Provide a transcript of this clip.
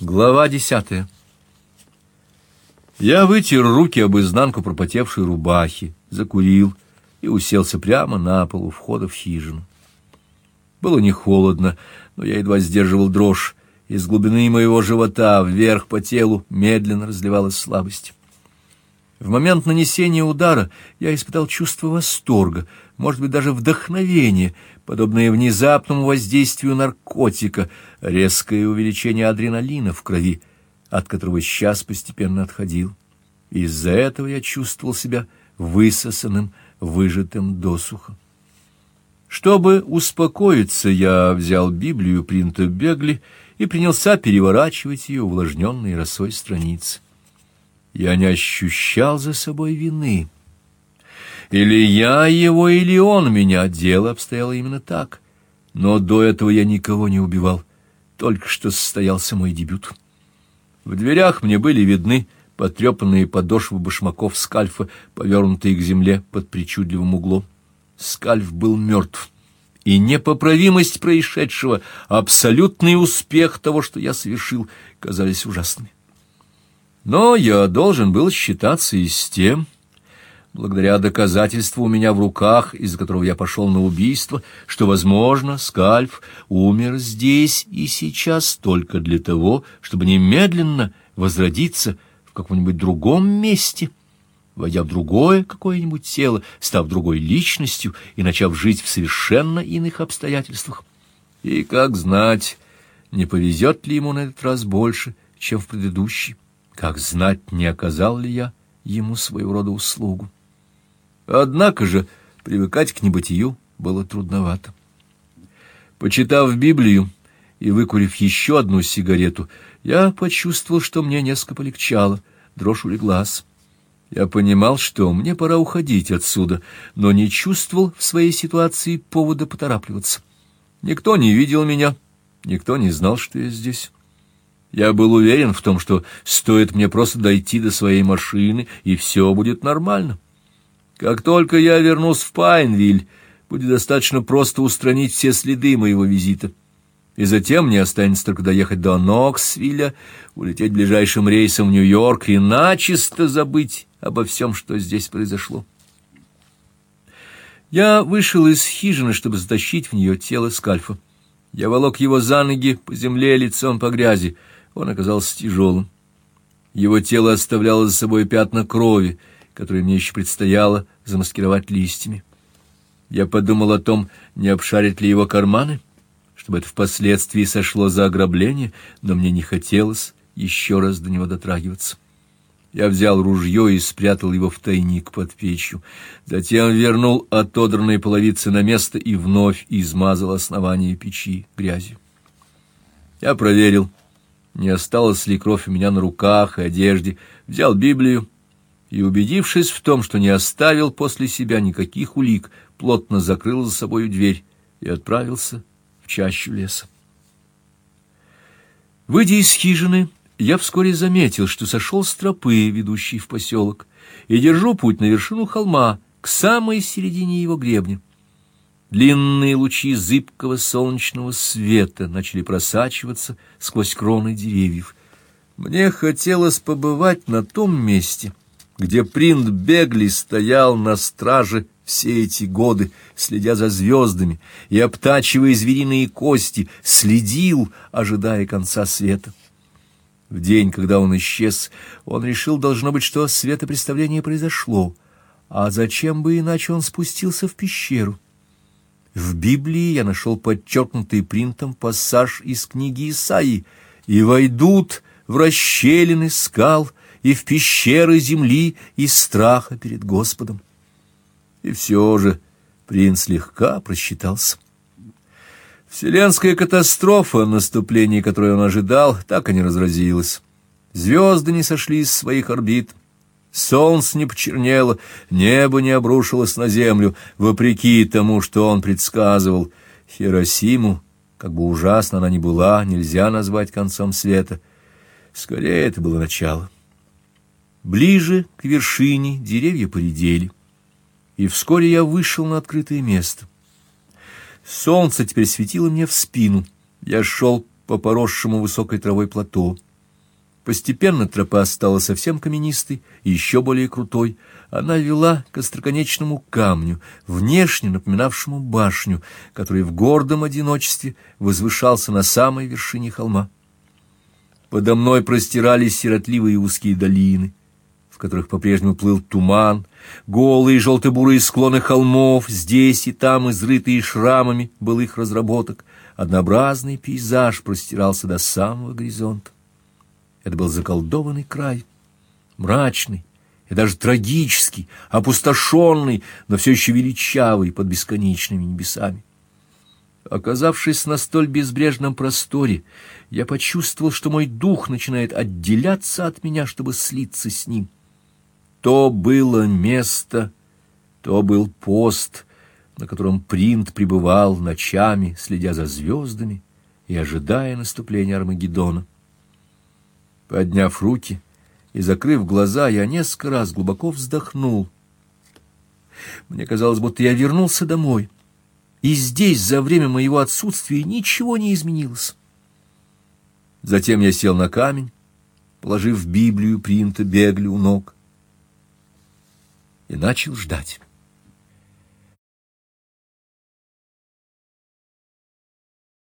Глава десятая. Я вытер руки об изнанку пропотевшей рубахи, закурил и уселся прямо на пол у входа в хижину. Было не холодно, но я едва сдерживал дрожь. Из глубины моего живота вверх по телу медленно разливалась слабость. В момент нанесения удара я испытал чувство восторга, может быть, даже вдохновения, подобное внезапному воздействию наркотика, резкое увеличение адреналина в крови, от которого сейчас постепенно отходил. Из-за этого я чувствовал себя высосанным, выжатым досуха. Чтобы успокоиться, я взял Библию принта Бегли и принялся переворачивать ее увлажненные росой страницы. Я не ощущал за собой вины. Или я его, или он меня. Дело обстояло именно так. Но до этого я никого не убивал. Только что состоялся мой дебют. В дверях мне были видны потрепанные подошвы башмаков скальфа, повернутые к земле под причудливым углом. Скальф был мертв. И непоправимость происшедшего, абсолютный успех того, что я совершил, казались ужасными. Но я должен был считаться и с тем, благодаря доказательству у меня в руках, из-за которого я пошел на убийство, что, возможно, Скальф умер здесь и сейчас только для того, чтобы немедленно возродиться в каком-нибудь другом месте, войдя в другое какое-нибудь тело, став другой личностью и начав жить в совершенно иных обстоятельствах. И как знать, не повезет ли ему на этот раз больше, чем в предыдущий. Как знать, не оказал ли я ему своего рода услугу. Однако же привыкать к небытию было трудновато. Почитав Библию и выкурив еще одну сигарету, я почувствовал, что мне несколько полегчало, дрожь улеглась. Я понимал, что мне пора уходить отсюда, но не чувствовал в своей ситуации повода поторапливаться. Никто не видел меня, никто не знал, что я здесь. Я был уверен в том, что стоит мне просто дойти до своей машины, и все будет нормально. Как только я вернусь в Пайнвиль, будет достаточно просто устранить все следы моего визита. И затем мне останется только доехать до Ноксвилля, улететь ближайшим рейсом в Нью-Йорк и начисто забыть обо всем, что здесь произошло. Я вышел из хижины, чтобы затащить в нее тело скальфа. Я волок его за ноги по земле лицом по грязи. Он оказался тяжелым. Его тело оставляло за собой пятна крови, которые мне еще предстояло замаскировать листьями. Я подумал о том, не обшарить ли его карманы, чтобы это впоследствии сошло за ограбление, но мне не хотелось еще раз до него дотрагиваться. Я взял ружье и спрятал его в тайник под печью. Затем вернул отодранные половицы на место и вновь измазал основание печи грязью. Я проверил, не осталось ли кровь у меня на руках и одежде, взял Библию и, убедившись в том, что не оставил после себя никаких улик, плотно закрыл за собой дверь и отправился в чащу леса. Выйдя из хижины, я вскоре заметил, что сошел с тропы, ведущей в поселок, и держу путь на вершину холма, к самой середине его гребня. Длинные лучи зыбкого солнечного света начали просачиваться сквозь кроны деревьев. Мне хотелось побывать на том месте, где принц Бегли стоял на страже все эти годы, следя за звездами и обтачивая звериные кости, следил, ожидая конца света. В день, когда он исчез, он решил, должно быть, что светопреставление произошло, а зачем бы иначе он спустился в пещеру? В Библии я нашел подчеркнутый принтом пассаж из книги Исаии «И войдут в расщелины скал и в пещеры земли из страха перед Господом». И все же принц слегка просчитался. Вселенская катастрофа, наступление которой он ожидал, так и не разразилась. Звезды не сошли с своих орбит, Солнце не почернело, небо не обрушилось на землю, вопреки тому, что он предсказывал. Хиросиму, как бы ужасно она ни была, нельзя назвать концом света. Скорее, это было начало. Ближе к вершине деревья поредели, и вскоре я вышел на открытое место. Солнце теперь светило мне в спину. Я шел по поросшему высокой травой плато. Постепенно тропа стала совсем каменистой и еще более крутой. Она вела к остроконечному камню, внешне напоминавшему башню, который в гордом одиночестве возвышался на самой вершине холма. Подо мной простирались сиротливые узкие долины, в которых по-прежнему плыл туман, голые желто-бурые склоны холмов, здесь и там изрытые шрамами былых разработок, однообразный пейзаж простирался до самого горизонта. Это был заколдованный край, мрачный и даже трагический, опустошенный, но все еще величавый под бесконечными небесами. Оказавшись на столь безбрежном просторе, я почувствовал, что мой дух начинает отделяться от меня, чтобы слиться с ним. То было место, то был пост, на котором принт пребывал ночами, следя за звездами и ожидая наступления Армагеддона. Подняв руки и закрыв глаза, я несколько раз глубоко вздохнул. Мне казалось, будто я вернулся домой, и здесь за время моего отсутствия ничего не изменилось. Затем я сел на камень, положив Библию принта бегли у ног, и начал ждать.